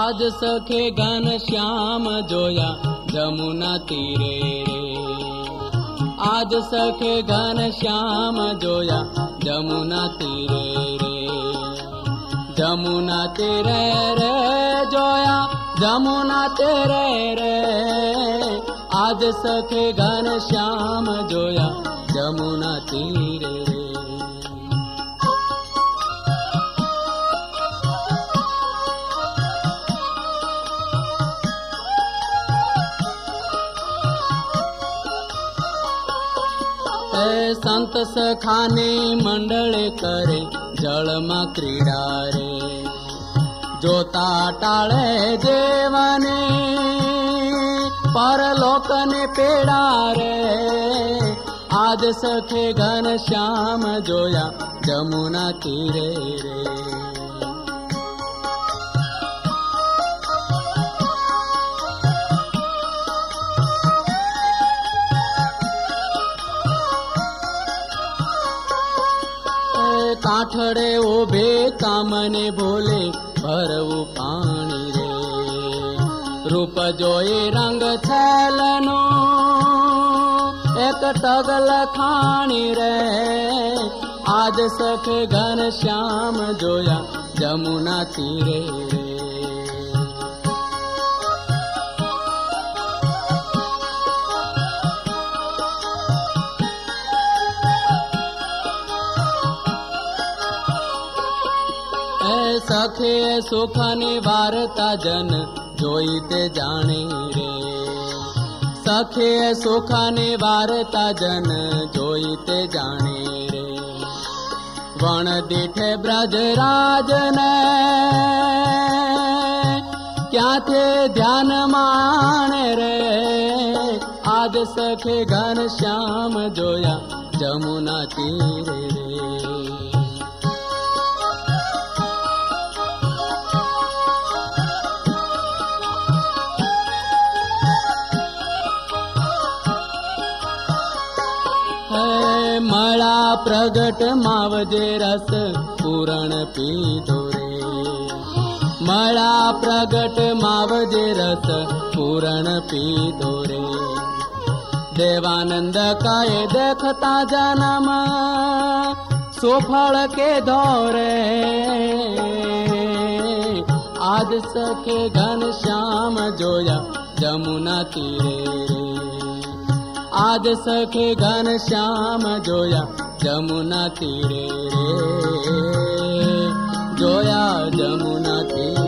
आज सखे घन श्याम जोया जमुना तीरे आज सखे घन श्याम जोया जमुना तीरे रे। जमुना तेरे रे जोया जमुना तेरे रे। आज सखे घन श्याम जोया जमुना तीरे रे संत सखाने मंडल करे जलमा क्रीडा रे। जोता टाळे जेवने परलोकने पेड़ा रे। आज सखे घन श्याम जोया जमुना तीरे रे કાઠડે ઉભે કામને બોલે, ભરવું પાણી રે. રૂપ જોઈ રંગ છેલનો, એક ટગ લખાણી રે. આજ સખ ઘન શ્યામ જોયા, જમુના તીરે. રે सखे जोईते जाने रे। सखे जोईते जाने रे। वण दिठे ब्रज राजन क्या आज सखे घन श्याम जोया जमुना तीरे रे। मळा प्रगट मावजे रस पूरण पीधो रे मळा प्रगट मावजे रस पूरण पीधो रे देवानंद काय देखता जनम सोफळ के धोरे आज सके घन श्याम जोया जमुना तीरे रे आज सखे घन श्याम जोया जमुना तीरे रे। जोया जमुना तीरे